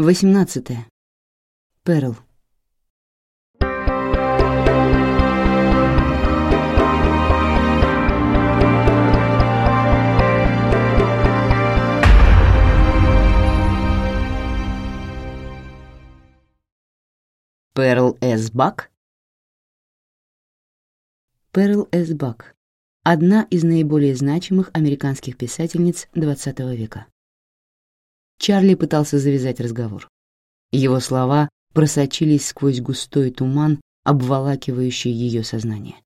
Восемнадцатое. Перл. Перл С. Бак? Перл С. Бак — одна из наиболее значимых американских писательниц XX века. Чарли пытался завязать разговор. Его слова просочились сквозь густой туман, обволакивающий ее сознание.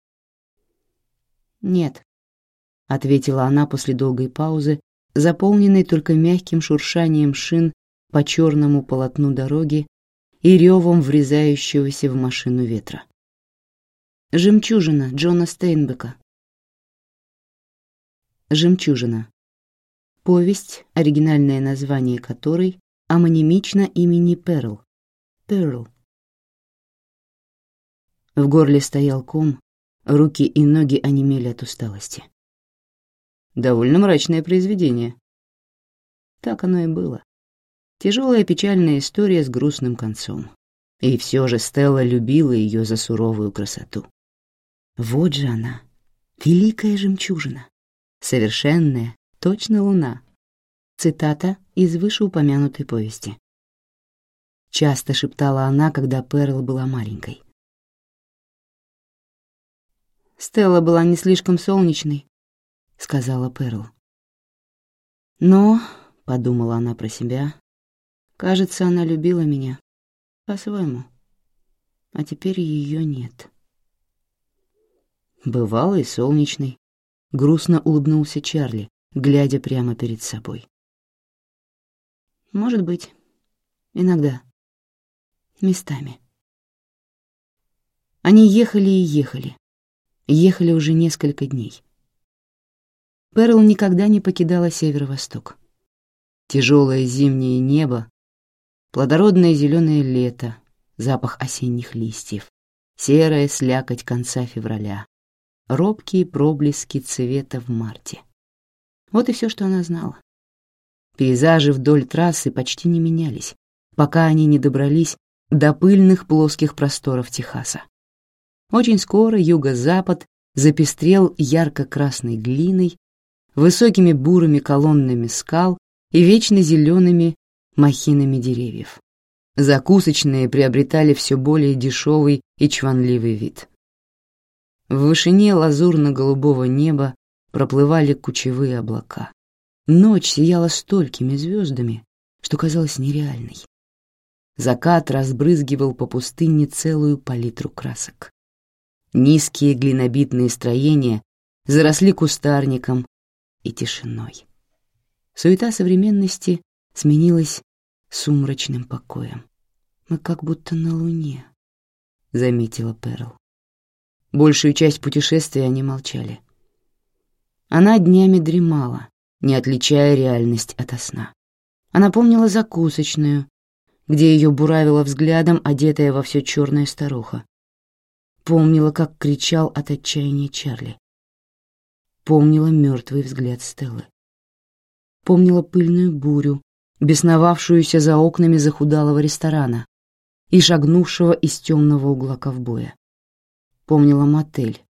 «Нет», — ответила она после долгой паузы, заполненной только мягким шуршанием шин по черному полотну дороги и ревом врезающегося в машину ветра. «Жемчужина» Джона Стейнбека. «Жемчужина». Повесть, оригинальное название которой амонимично имени Перл. Перл. В горле стоял ком, руки и ноги онемели от усталости. Довольно мрачное произведение. Так оно и было. Тяжелая печальная история с грустным концом. И все же Стелла любила ее за суровую красоту. Вот же она, великая жемчужина, совершенная, точно луна. Цитата из вышеупомянутой повести. Часто шептала она, когда Перл была маленькой. «Стелла была не слишком солнечной», — сказала Перл. «Но», — подумала она про себя, Кажется, она любила меня. По-своему. А теперь ее нет. Бывало и солнечный. Грустно улыбнулся Чарли, глядя прямо перед собой. Может быть. Иногда. Местами. Они ехали и ехали. Ехали уже несколько дней. Перл никогда не покидала северо-восток. Тяжелое зимнее небо Плодородное зеленое лето, запах осенних листьев, серая слякоть конца февраля, робкие проблески цвета в марте. Вот и все, что она знала. Пейзажи вдоль трассы почти не менялись, пока они не добрались до пыльных плоских просторов Техаса. Очень скоро юго-запад запестрел ярко-красной глиной, высокими бурыми колоннами скал и вечно зелеными махинами деревьев. Закусочные приобретали все более дешевый и чванливый вид. В вышине лазурно-голубого неба проплывали кучевые облака. Ночь сияла столькими звездами, что казалась нереальной. Закат разбрызгивал по пустыне целую палитру красок. Низкие глинобитные строения заросли кустарником и тишиной. Суета современности сменилось сумрачным покоем. «Мы как будто на Луне», — заметила Перл. Большую часть путешествия они молчали. Она днями дремала, не отличая реальность от сна. Она помнила закусочную, где ее буравила взглядом одетая во все черная старуха. Помнила, как кричал от отчаяния Чарли. Помнила мертвый взгляд Стеллы. Помнила пыльную бурю, бесновавшуюся за окнами захудалого ресторана и шагнувшего из темного угла ковбоя. Помнила мотель.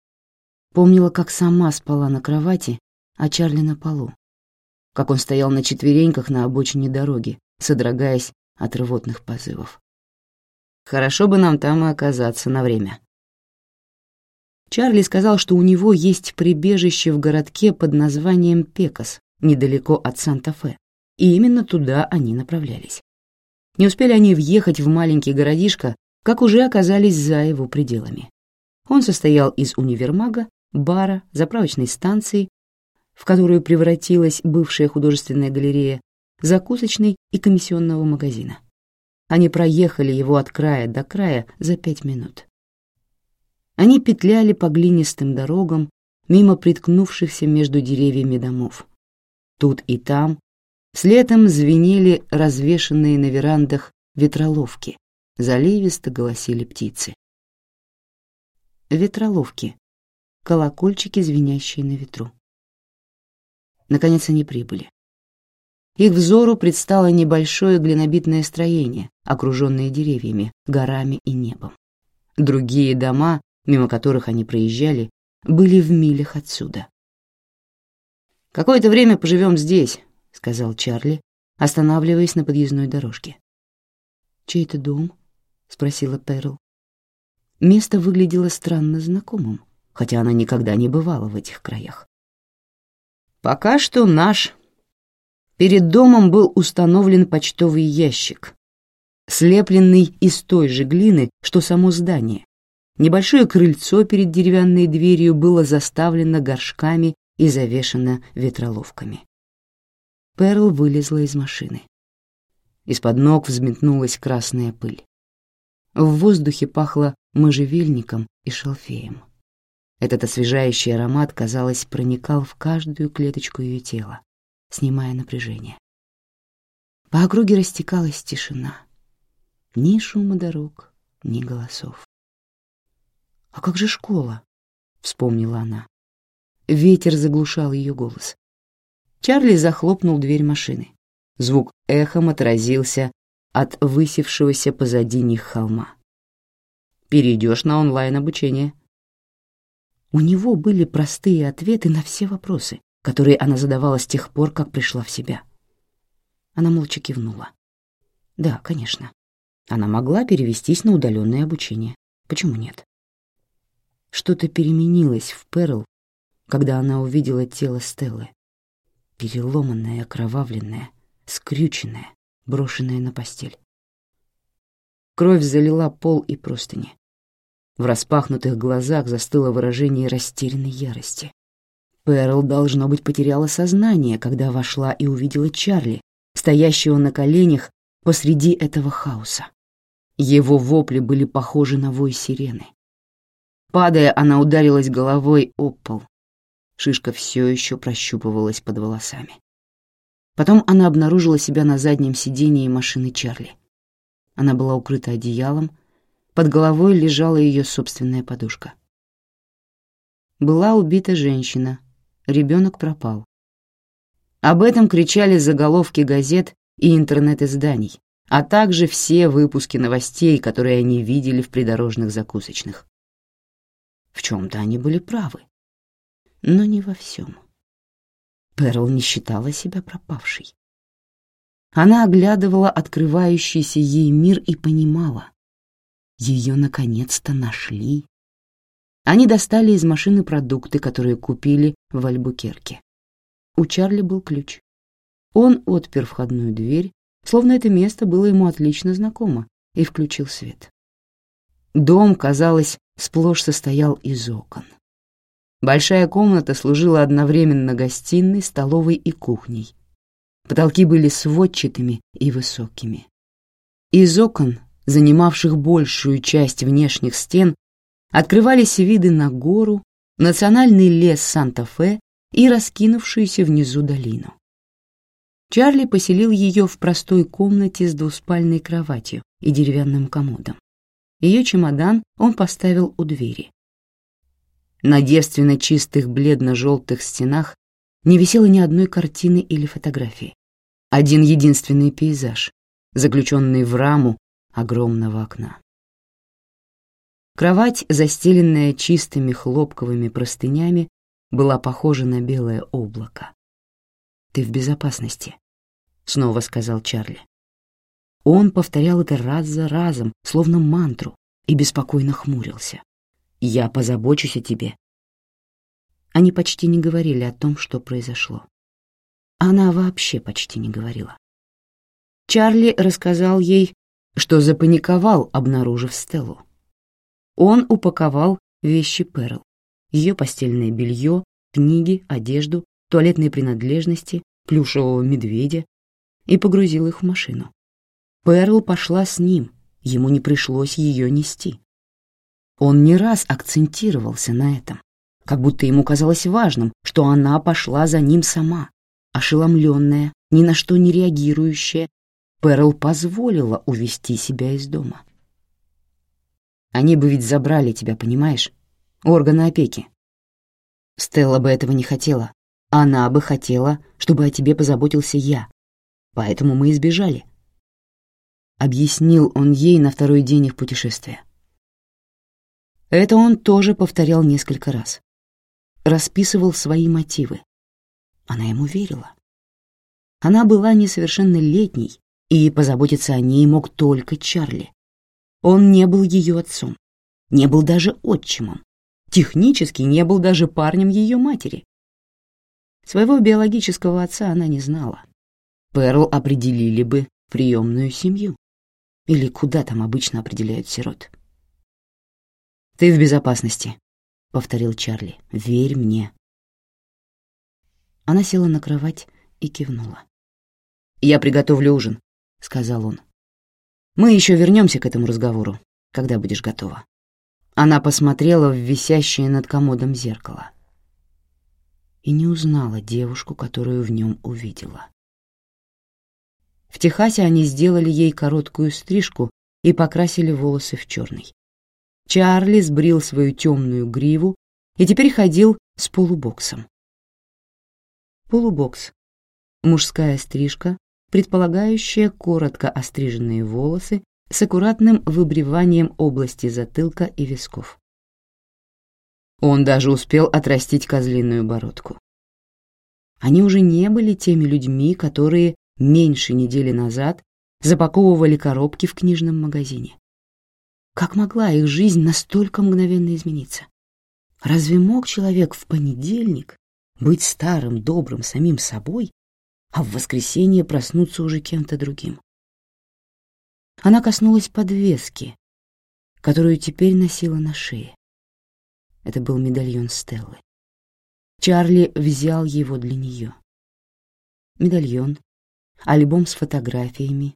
Помнила, как сама спала на кровати, а Чарли на полу. Как он стоял на четвереньках на обочине дороги, содрогаясь от рвотных позывов. Хорошо бы нам там и оказаться на время. Чарли сказал, что у него есть прибежище в городке под названием Пекас, недалеко от Санта-Фе и именно туда они направлялись. Не успели они въехать в маленький городишко, как уже оказались за его пределами. Он состоял из универмага, бара, заправочной станции, в которую превратилась бывшая художественная галерея, закусочной и комиссионного магазина. Они проехали его от края до края за пять минут. Они петляли по глинистым дорогам, мимо приткнувшихся между деревьями домов. Тут и там с летом звенели развешанные на верандах ветроловки, заливисто голосили птицы. Ветроловки — колокольчики, звенящие на ветру. Наконец они прибыли. их взору предстало небольшое глинобитное строение, окруженное деревьями, горами и небом. Другие дома, мимо которых они проезжали, были в милях отсюда. «Какое-то время поживем здесь», — сказал Чарли, останавливаясь на подъездной дорожке. «Чей это дом?» — спросила Перл. Место выглядело странно знакомым, хотя она никогда не бывала в этих краях. «Пока что наш». Перед домом был установлен почтовый ящик, слепленный из той же глины, что само здание. Небольшое крыльцо перед деревянной дверью было заставлено горшками и завешено ветроловками. Перл вылезла из машины. Из-под ног взметнулась красная пыль. В воздухе пахло можжевельником и шалфеем. Этот освежающий аромат, казалось, проникал в каждую клеточку ее тела, снимая напряжение. По округе растекалась тишина. Ни шума дорог, ни голосов. «А как же школа?» — вспомнила она. Ветер заглушал ее голос. Чарли захлопнул дверь машины. Звук эхом отразился от высевшегося позади них холма. «Перейдешь на онлайн-обучение». У него были простые ответы на все вопросы, которые она задавала с тех пор, как пришла в себя. Она молча кивнула. «Да, конечно. Она могла перевестись на удаленное обучение. Почему нет?» Что-то переменилось в Перл, когда она увидела тело Стеллы переломанная, окровавленная, скрюченная, брошенная на постель. Кровь залила пол и простыни. В распахнутых глазах застыло выражение растерянной ярости. Перл, должно быть, потеряла сознание, когда вошла и увидела Чарли, стоящего на коленях посреди этого хаоса. Его вопли были похожи на вой сирены. Падая, она ударилась головой об пол, Шишка все еще прощупывалась под волосами. Потом она обнаружила себя на заднем сидении машины Чарли. Она была укрыта одеялом, под головой лежала ее собственная подушка. Была убита женщина, ребенок пропал. Об этом кричали заголовки газет и интернет-изданий, а также все выпуски новостей, которые они видели в придорожных закусочных. В чем-то они были правы но не во всем. Перл не считала себя пропавшей. Она оглядывала открывающийся ей мир и понимала. Ее наконец-то нашли. Они достали из машины продукты, которые купили в Альбукерке. У Чарли был ключ. Он отпер входную дверь, словно это место было ему отлично знакомо, и включил свет. Дом, казалось, сплошь состоял из окон. Большая комната служила одновременно гостиной, столовой и кухней. Потолки были сводчатыми и высокими. Из окон, занимавших большую часть внешних стен, открывались виды на гору, национальный лес Санта-Фе и раскинувшуюся внизу долину. Чарли поселил ее в простой комнате с двуспальной кроватью и деревянным комодом. Ее чемодан он поставил у двери. На девственно чистых бледно-желтых стенах не висело ни одной картины или фотографии. Один единственный пейзаж, заключенный в раму огромного окна. Кровать, застеленная чистыми хлопковыми простынями, была похожа на белое облако. «Ты в безопасности», — снова сказал Чарли. Он повторял это раз за разом, словно мантру, и беспокойно хмурился. Я позабочусь о тебе». Они почти не говорили о том, что произошло. Она вообще почти не говорила. Чарли рассказал ей, что запаниковал, обнаружив Стеллу. Он упаковал вещи Перл, ее постельное белье, книги, одежду, туалетные принадлежности, плюшевого медведя и погрузил их в машину. Перл пошла с ним, ему не пришлось ее нести. Он не раз акцентировался на этом, как будто ему казалось важным, что она пошла за ним сама, ошеломленная, ни на что не реагирующая. Перл позволила увести себя из дома. Они бы ведь забрали тебя, понимаешь? Органы опеки. Стелла бы этого не хотела. Она бы хотела, чтобы о тебе позаботился я. поэтому мы избежали. Объяснил он ей на второй день их путешествия. Это он тоже повторял несколько раз. Расписывал свои мотивы. Она ему верила. Она была несовершеннолетней, и позаботиться о ней мог только Чарли. Он не был ее отцом, не был даже отчимом, технически не был даже парнем ее матери. Своего биологического отца она не знала. Перл определили бы приемную семью. Или куда там обычно определяют сирот. «Ты в безопасности», — повторил Чарли. «Верь мне». Она села на кровать и кивнула. «Я приготовлю ужин», — сказал он. «Мы еще вернемся к этому разговору, когда будешь готова». Она посмотрела в висящее над комодом зеркало и не узнала девушку, которую в нем увидела. В Техасе они сделали ей короткую стрижку и покрасили волосы в черный. Чарли сбрил свою темную гриву и теперь ходил с полубоксом. Полубокс — мужская стрижка, предполагающая коротко остриженные волосы с аккуратным выбриванием области затылка и висков. Он даже успел отрастить козлиную бородку. Они уже не были теми людьми, которые меньше недели назад запаковывали коробки в книжном магазине. Как могла их жизнь настолько мгновенно измениться? Разве мог человек в понедельник быть старым, добрым самим собой, а в воскресенье проснуться уже кем-то другим? Она коснулась подвески, которую теперь носила на шее. Это был медальон Стеллы. Чарли взял его для нее. Медальон, альбом с фотографиями,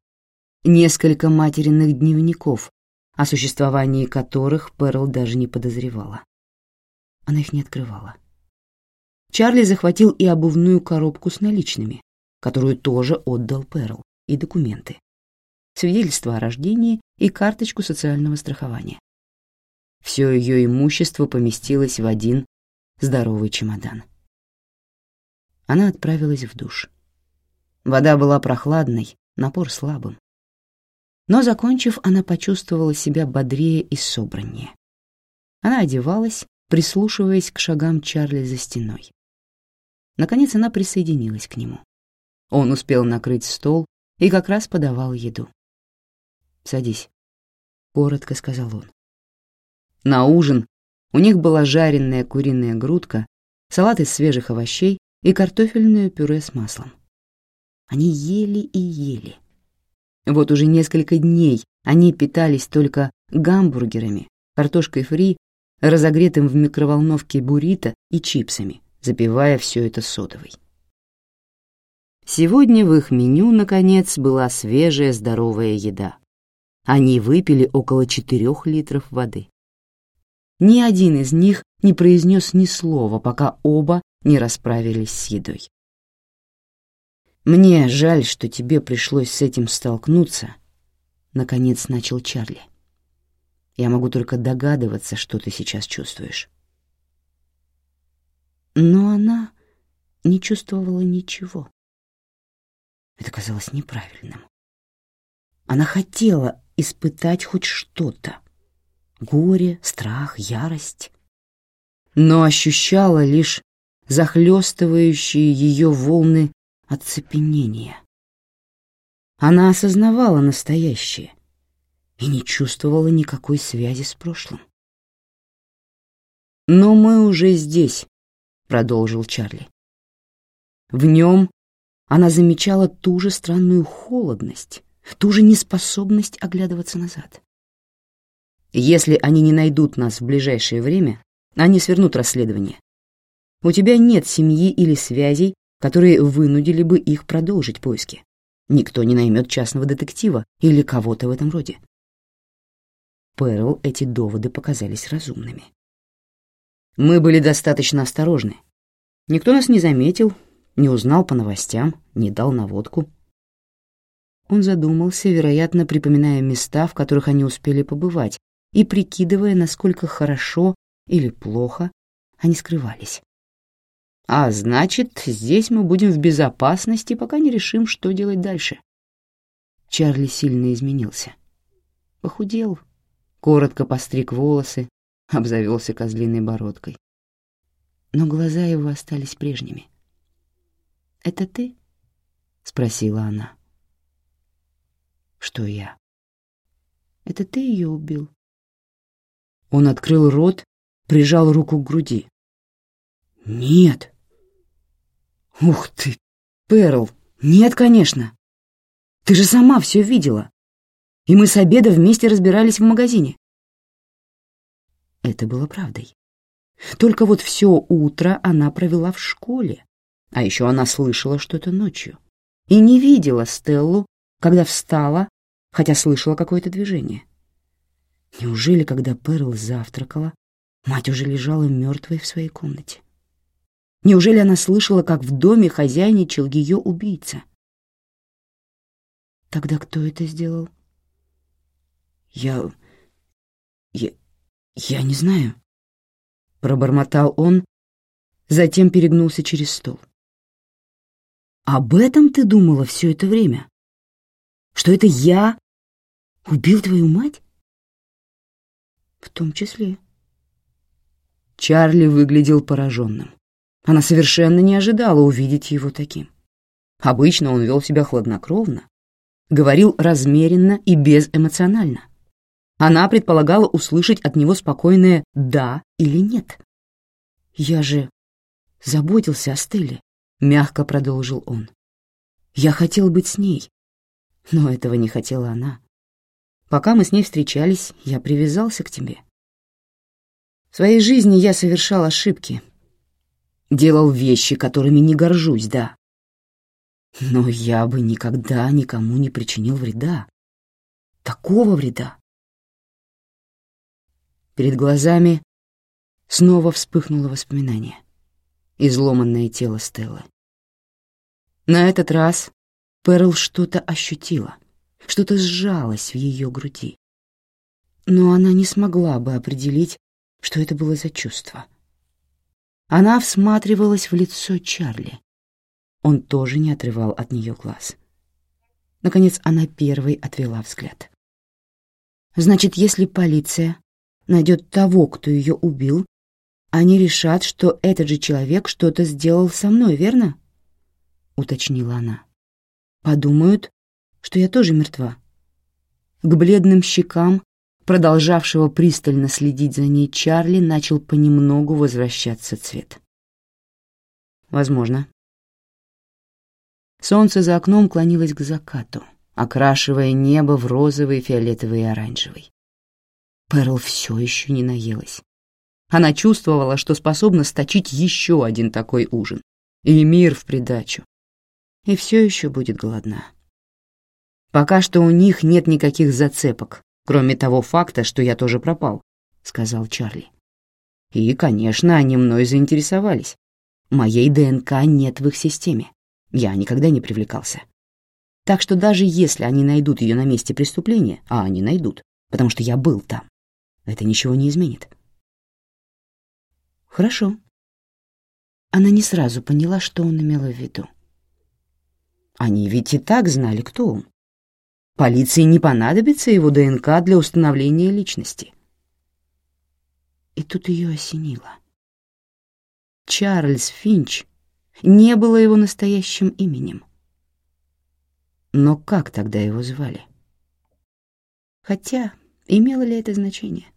несколько материнных дневников, о существовании которых Перл даже не подозревала. Она их не открывала. Чарли захватил и обувную коробку с наличными, которую тоже отдал Перл, и документы. Свидетельство о рождении и карточку социального страхования. Все ее имущество поместилось в один здоровый чемодан. Она отправилась в душ. Вода была прохладной, напор слабым. Но, закончив, она почувствовала себя бодрее и собраннее. Она одевалась, прислушиваясь к шагам Чарли за стеной. Наконец она присоединилась к нему. Он успел накрыть стол и как раз подавал еду. «Садись», — коротко сказал он. На ужин у них была жареная куриная грудка, салат из свежих овощей и картофельное пюре с маслом. Они ели и ели. Вот уже несколько дней они питались только гамбургерами, картошкой фри, разогретым в микроволновке буррито и чипсами, запивая все это содовой. Сегодня в их меню, наконец, была свежая здоровая еда. Они выпили около четырех литров воды. Ни один из них не произнес ни слова, пока оба не расправились с едой. «Мне жаль, что тебе пришлось с этим столкнуться», — наконец начал Чарли. «Я могу только догадываться, что ты сейчас чувствуешь». Но она не чувствовала ничего. Это казалось неправильным. Она хотела испытать хоть что-то. Горе, страх, ярость. Но ощущала лишь захлестывающие ее волны оцепенения. Она осознавала настоящее и не чувствовала никакой связи с прошлым. «Но мы уже здесь», — продолжил Чарли. В нем она замечала ту же странную холодность, ту же неспособность оглядываться назад. Если они не найдут нас в ближайшее время, они свернут расследование. У тебя нет семьи или связей, которые вынудили бы их продолжить поиски. Никто не наймет частного детектива или кого-то в этом роде. Перл эти доводы показались разумными. Мы были достаточно осторожны. Никто нас не заметил, не узнал по новостям, не дал наводку. Он задумался, вероятно, припоминая места, в которых они успели побывать, и прикидывая, насколько хорошо или плохо они скрывались. А значит, здесь мы будем в безопасности, пока не решим, что делать дальше. Чарли сильно изменился. Похудел, коротко постриг волосы, обзавелся козлиной бородкой. Но глаза его остались прежними. «Это ты?» — спросила она. «Что я?» «Это ты ее убил?» Он открыл рот, прижал руку к груди. «Нет!» «Ух ты, Перл! Нет, конечно! Ты же сама все видела! И мы с обеда вместе разбирались в магазине!» Это было правдой. Только вот все утро она провела в школе, а еще она слышала что-то ночью и не видела Стеллу, когда встала, хотя слышала какое-то движение. Неужели, когда Перл завтракала, мать уже лежала мертвой в своей комнате? Неужели она слышала, как в доме хозяйничал ее убийца? Тогда кто это сделал? Я... я... я не знаю. Пробормотал он, затем перегнулся через стол. Об этом ты думала все это время? Что это я убил твою мать? В том числе. Чарли выглядел пораженным. Она совершенно не ожидала увидеть его таким. Обычно он вел себя хладнокровно, говорил размеренно и безэмоционально. Она предполагала услышать от него спокойное «да» или «нет». «Я же заботился о Стелле», — мягко продолжил он. «Я хотел быть с ней, но этого не хотела она. Пока мы с ней встречались, я привязался к тебе. В своей жизни я совершал ошибки, делал вещи, которыми не горжусь, да. Но я бы никогда никому не причинил вреда. Такого вреда. Перед глазами снова вспыхнуло воспоминание. Изломанное тело Стеллы. На этот раз Перл что-то ощутила, что-то сжалось в ее груди. Но она не смогла бы определить, что это было за чувство. Она всматривалась в лицо Чарли. Он тоже не отрывал от нее глаз. Наконец она первой отвела взгляд. «Значит, если полиция найдет того, кто ее убил, они решат, что этот же человек что-то сделал со мной, верно?» — уточнила она. «Подумают, что я тоже мертва». К бледным щекам продолжавшего пристально следить за ней Чарли, начал понемногу возвращаться цвет. Возможно. Солнце за окном клонилось к закату, окрашивая небо в розовый, фиолетовый и оранжевый. Перл все еще не наелась. Она чувствовала, что способна сточить еще один такой ужин. И мир в придачу. И все еще будет голодна. Пока что у них нет никаких зацепок, кроме того факта, что я тоже пропал», — сказал Чарли. «И, конечно, они мной заинтересовались. Моей ДНК нет в их системе. Я никогда не привлекался. Так что даже если они найдут ее на месте преступления, а они найдут, потому что я был там, это ничего не изменит». «Хорошо». Она не сразу поняла, что он имел в виду. Они ведь и так знали, кто он. Полиции не понадобится его ДНК для установления личности. И тут ее осенило. Чарльз Финч не было его настоящим именем. Но как тогда его звали? Хотя, имело ли это значение?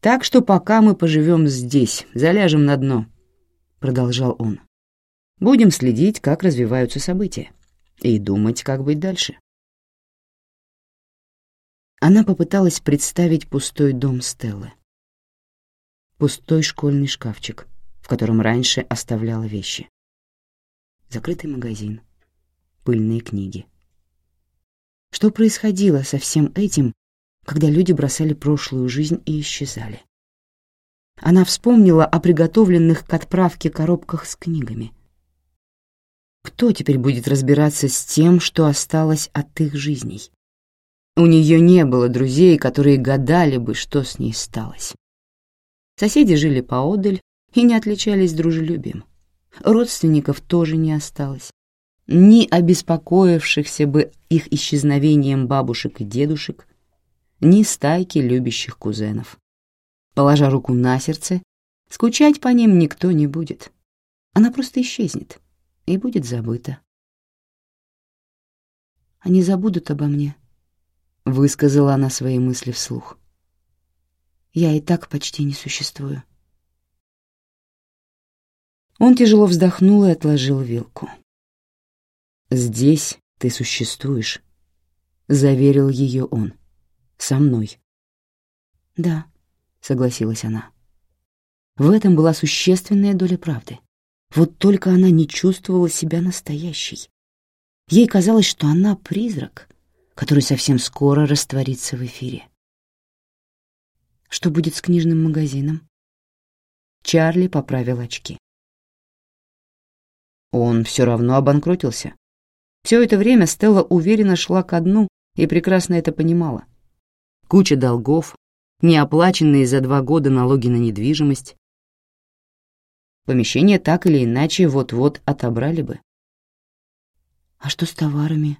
«Так что пока мы поживем здесь, заляжем на дно», — продолжал он. «Будем следить, как развиваются события и думать, как быть дальше. Она попыталась представить пустой дом Стеллы. Пустой школьный шкафчик, в котором раньше оставляла вещи. Закрытый магазин, пыльные книги. Что происходило со всем этим, когда люди бросали прошлую жизнь и исчезали? Она вспомнила о приготовленных к отправке коробках с книгами — кто теперь будет разбираться с тем, что осталось от их жизней? У нее не было друзей, которые гадали бы, что с ней сталось. Соседи жили поодаль, и не отличались дружелюбием. Родственников тоже не осталось. Ни обеспокоившихся бы их исчезновением бабушек и дедушек, ни стайки любящих кузенов. Положа руку на сердце, скучать по ним никто не будет. Она просто исчезнет и будет забыта. «Они забудут обо мне», — высказала она свои мысли вслух. «Я и так почти не существую». Он тяжело вздохнул и отложил вилку. «Здесь ты существуешь», — заверил ее он. «Со мной». «Да», — согласилась она. В этом была существенная доля правды. Вот только она не чувствовала себя настоящей. Ей казалось, что она призрак, который совсем скоро растворится в эфире. Что будет с книжным магазином? Чарли поправил очки. Он все равно обанкротился. Все это время Стелла уверенно шла ко дну и прекрасно это понимала. Куча долгов, неоплаченные за два года налоги на недвижимость. Помещение так или иначе вот-вот отобрали бы. А что с товарами?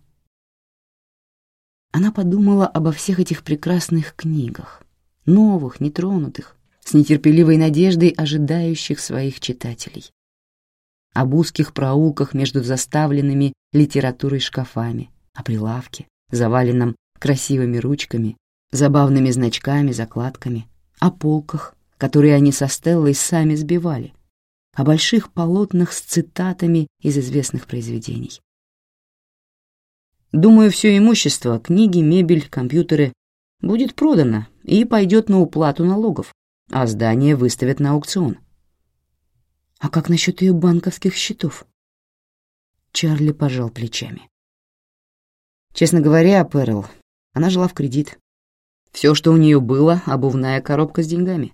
Она подумала обо всех этих прекрасных книгах, новых, нетронутых, с нетерпеливой надеждой ожидающих своих читателей об узких проулках между заставленными литературой шкафами, о прилавке, заваленном красивыми ручками, забавными значками, закладками, о полках, которые они со Стеллой сами сбивали, о больших полотнах с цитатами из известных произведений. Думаю, все имущество, книги, мебель, компьютеры будет продано и пойдет на уплату налогов, а здание выставят на аукцион. А как насчет ее банковских счетов? Чарли пожал плечами. Честно говоря, Перл, она жила в кредит. Все, что у нее было, обувная коробка с деньгами.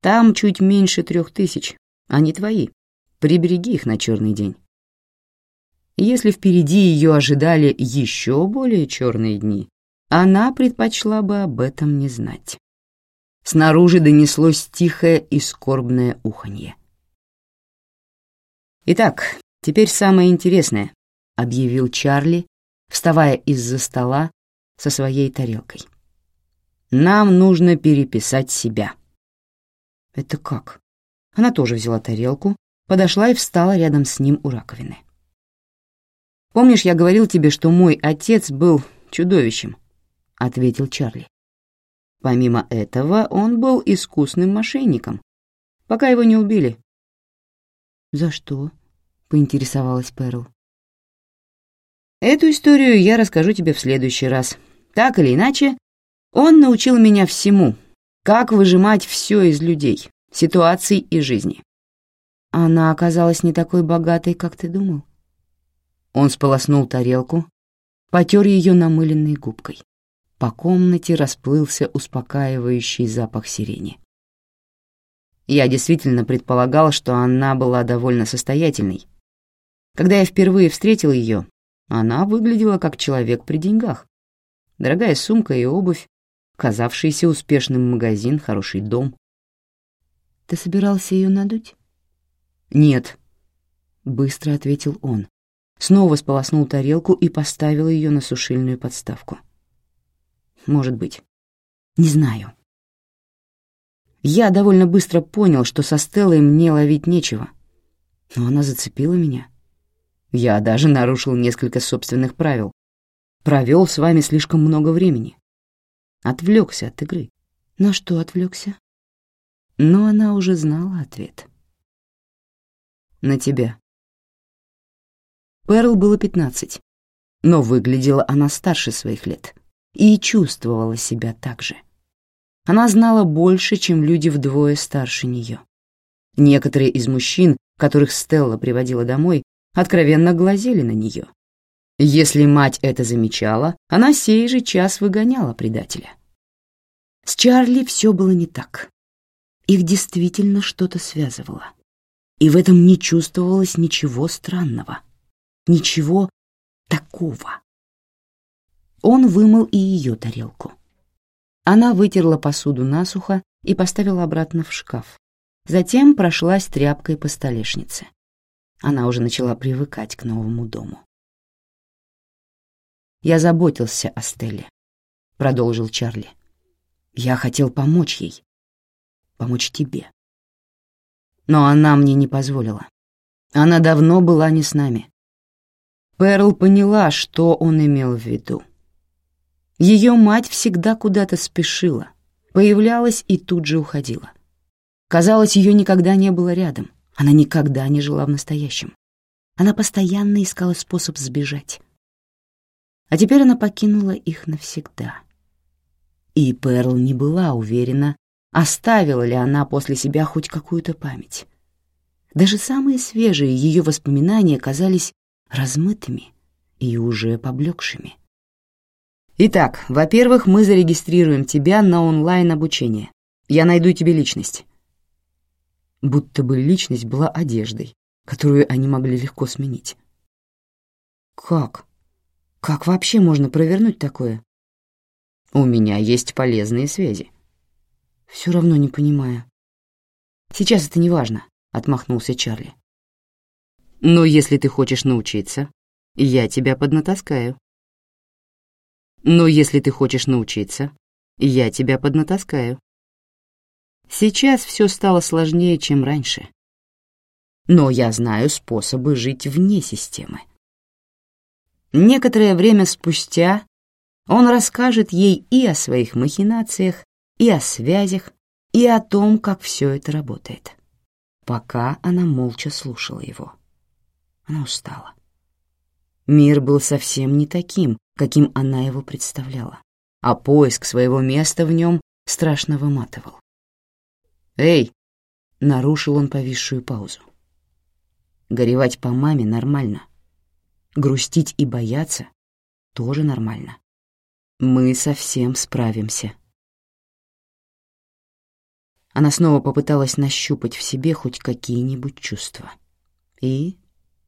Там чуть меньше трех тысяч, они твои. Прибереги их на черный день. Если впереди ее ожидали еще более черные дни, она предпочла бы об этом не знать. Снаружи донеслось тихое и скорбное уханье. «Итак, теперь самое интересное», — объявил Чарли, вставая из-за стола со своей тарелкой. «Нам нужно переписать себя». «Это как?» Она тоже взяла тарелку, подошла и встала рядом с ним у раковины. «Помнишь, я говорил тебе, что мой отец был чудовищем?» — ответил Чарли. Помимо этого, он был искусным мошенником, пока его не убили. «За что?» — поинтересовалась Перл. «Эту историю я расскажу тебе в следующий раз. Так или иначе, он научил меня всему, как выжимать все из людей, ситуаций и жизни». «Она оказалась не такой богатой, как ты думал?» Он сполоснул тарелку, потер ее намыленной губкой. По комнате расплылся успокаивающий запах сирени. Я действительно предполагал, что она была довольно состоятельной. Когда я впервые встретил ее, она выглядела как человек при деньгах. Дорогая сумка и обувь, казавшийся успешным магазин, хороший дом. «Ты собирался ее надуть?» «Нет», — быстро ответил он. Снова сполоснул тарелку и поставил ее на сушильную подставку. «Может быть. Не знаю». Я довольно быстро понял, что со Стеллой мне ловить нечего. Но она зацепила меня. Я даже нарушил несколько собственных правил. Провел с вами слишком много времени. Отвлекся от игры. На что отвлекся? Но она уже знала ответ. На тебя. Перл было пятнадцать, но выглядела она старше своих лет и чувствовала себя так же. Она знала больше, чем люди вдвое старше нее. Некоторые из мужчин, которых Стелла приводила домой, откровенно глазели на нее. Если мать это замечала, она сей же час выгоняла предателя. С Чарли все было не так. Их действительно что-то связывало. И в этом не чувствовалось ничего странного. Ничего такого. Он вымыл и ее тарелку. Она вытерла посуду насухо и поставила обратно в шкаф, затем прошлась тряпкой по столешнице. Она уже начала привыкать к новому дому. «Я заботился о Стелле», — продолжил Чарли. «Я хотел помочь ей, помочь тебе. Но она мне не позволила. Она давно была не с нами. Перл поняла, что он имел в виду. Ее мать всегда куда-то спешила, появлялась и тут же уходила. Казалось, ее никогда не было рядом, она никогда не жила в настоящем. Она постоянно искала способ сбежать. А теперь она покинула их навсегда. И Перл не была уверена, оставила ли она после себя хоть какую-то память. Даже самые свежие ее воспоминания казались размытыми и уже поблекшими. Итак, во-первых, мы зарегистрируем тебя на онлайн-обучение. Я найду тебе личность. Будто бы личность была одеждой, которую они могли легко сменить. Как? Как вообще можно провернуть такое? У меня есть полезные связи. Все равно не понимаю. Сейчас это не важно, отмахнулся Чарли. Но если ты хочешь научиться, я тебя поднатаскаю. Но если ты хочешь научиться, я тебя поднатаскаю. Сейчас все стало сложнее, чем раньше. Но я знаю способы жить вне системы. Некоторое время спустя он расскажет ей и о своих махинациях, и о связях, и о том, как все это работает. Пока она молча слушала его. Она устала. Мир был совсем не таким, каким она его представляла, а поиск своего места в нем страшно выматывал. «Эй!» — нарушил он повисшую паузу. «Горевать по маме нормально. Грустить и бояться тоже нормально. Мы совсем справимся». Она снова попыталась нащупать в себе хоть какие-нибудь чувства. И,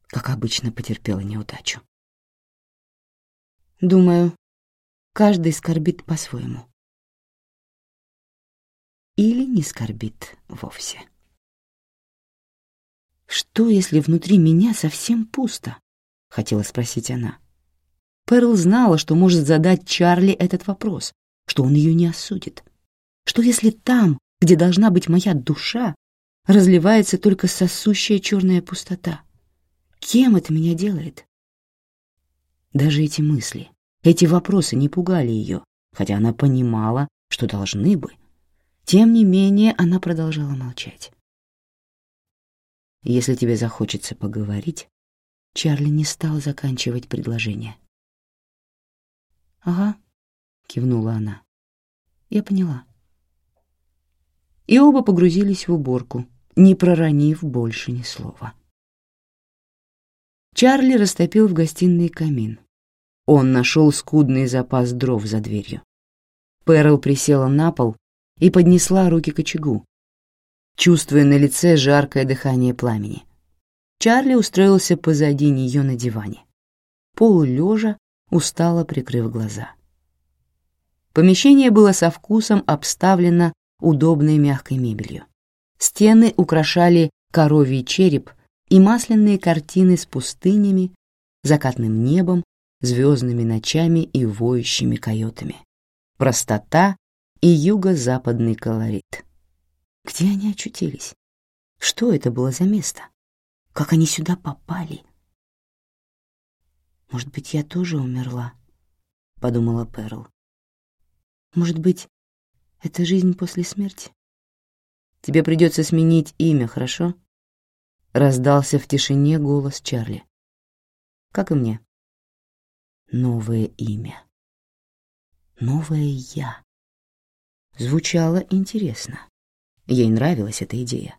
как обычно, потерпела неудачу. Думаю, каждый скорбит по-своему. Или не скорбит вовсе. «Что, если внутри меня совсем пусто?» — хотела спросить она. Перл знала, что может задать Чарли этот вопрос, что он ее не осудит. Что если там, где должна быть моя душа, разливается только сосущая черная пустота? Кем это меня делает? Даже эти мысли, эти вопросы не пугали ее, хотя она понимала, что должны бы. Тем не менее, она продолжала молчать. «Если тебе захочется поговорить...» Чарли не стал заканчивать предложение. «Ага», — кивнула она. «Я поняла». И оба погрузились в уборку, не проронив больше ни слова. Чарли растопил в гостиной камин, он нашел скудный запас дров за дверью. Перл присела на пол и поднесла руки к очагу, чувствуя на лице жаркое дыхание пламени. Чарли устроился позади нее на диване, полулежа, устало прикрыв глаза. Помещение было со вкусом обставлено удобной мягкой мебелью. Стены украшали коровий череп и масляные картины с пустынями, закатным небом звездными ночами и воющими койотами. Простота и юго-западный колорит. Где они очутились? Что это было за место? Как они сюда попали? Может быть, я тоже умерла? Подумала Перл. Может быть, это жизнь после смерти? Тебе придется сменить имя, хорошо? Раздался в тишине голос Чарли. Как и мне новое имя. Новое «я». Звучало интересно. Ей нравилась эта идея.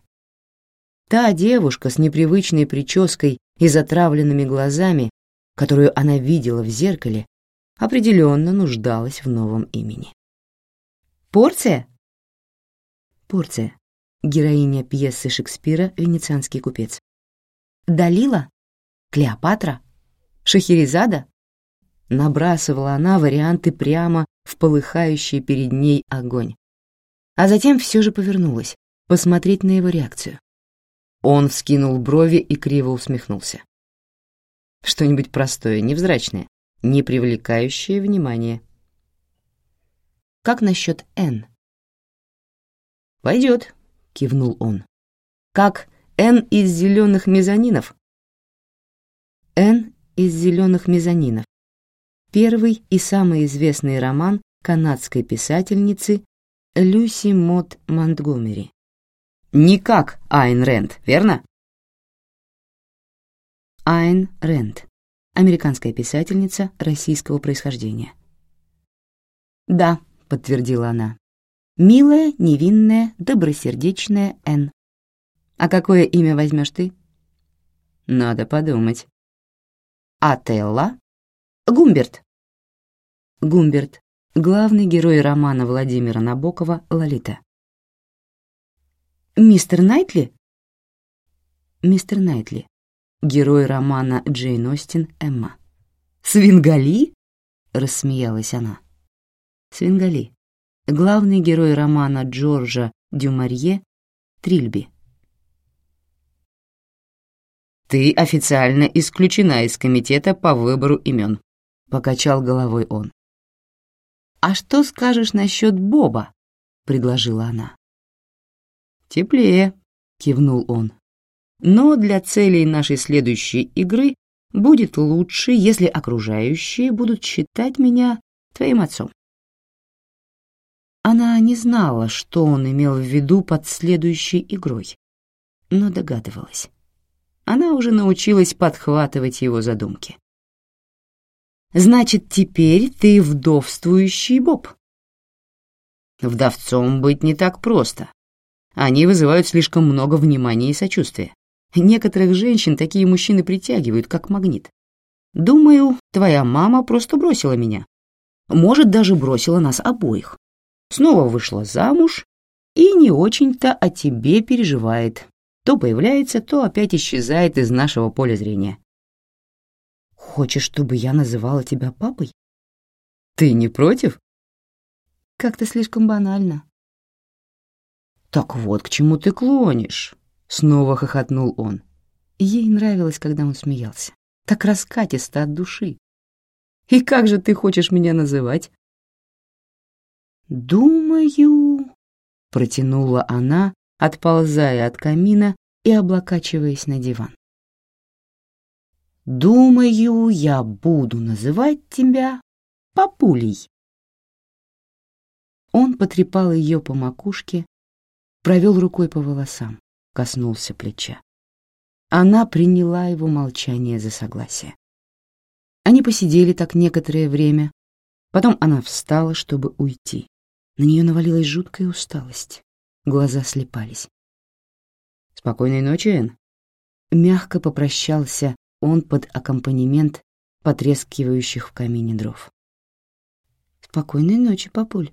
Та девушка с непривычной прической и затравленными глазами, которую она видела в зеркале, определенно нуждалась в новом имени. «Порция?» Порция, героиня пьесы Шекспира «Венецианский купец». «Далила? Клеопатра? Шахерезада?» Набрасывала она варианты прямо в полыхающий перед ней огонь. А затем все же повернулась, посмотреть на его реакцию. Он вскинул брови и криво усмехнулся. Что-нибудь простое, невзрачное, не привлекающее внимания. «Как насчет Н?» «Пойдет», — кивнул он. «Как Н из зеленых мезонинов?» Н из зеленых мезонинов. Первый и самый известный роман канадской писательницы Люси Мот Монтгомери. Не как Айн Рэнд, верно? Айн Рэнд, американская писательница российского происхождения. «Да», — подтвердила она, — «милая, невинная, добросердечная Н. А какое имя возьмешь ты?» «Надо подумать». «Ателла?» «Гумберт». Гумберт, главный герой романа Владимира Набокова «Лолита». «Мистер Найтли?» «Мистер Найтли, герой романа Джейн Остин «Эмма». «Свингали?» — рассмеялась она. Свингали. Главный герой романа Джорджа Дюмарье «Трильби». «Ты официально исключена из комитета по выбору имен», — покачал головой он. «А что скажешь насчет Боба?» — предложила она. «Теплее», — кивнул он. Но для целей нашей следующей игры будет лучше, если окружающие будут считать меня твоим отцом. Она не знала, что он имел в виду под следующей игрой, но догадывалась. Она уже научилась подхватывать его задумки. «Значит, теперь ты вдовствующий Боб?» «Вдовцом быть не так просто. Они вызывают слишком много внимания и сочувствия. Некоторых женщин такие мужчины притягивают, как магнит. Думаю, твоя мама просто бросила меня. Может, даже бросила нас обоих. Снова вышла замуж и не очень-то о тебе переживает. То появляется, то опять исчезает из нашего поля зрения. Хочешь, чтобы я называла тебя папой? Ты не против? Как-то слишком банально. Так вот, к чему ты клонишь. Снова хохотнул он. Ей нравилось, когда он смеялся. Так раскатисто от души. «И как же ты хочешь меня называть?» «Думаю...» — протянула она, отползая от камина и облокачиваясь на диван. «Думаю, я буду называть тебя Папулей». Он потрепал ее по макушке, провел рукой по волосам коснулся плеча. Она приняла его молчание за согласие. Они посидели так некоторое время. Потом она встала, чтобы уйти. На нее навалилась жуткая усталость. Глаза слепались. «Спокойной ночи, Энн». Мягко попрощался он под аккомпанемент потрескивающих в камине дров. «Спокойной ночи, папуль».